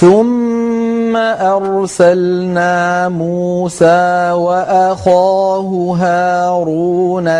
ثُمَّ أَرْسَلْنَا مُوسَىٰ وَأَخَاهُ هَارُونَ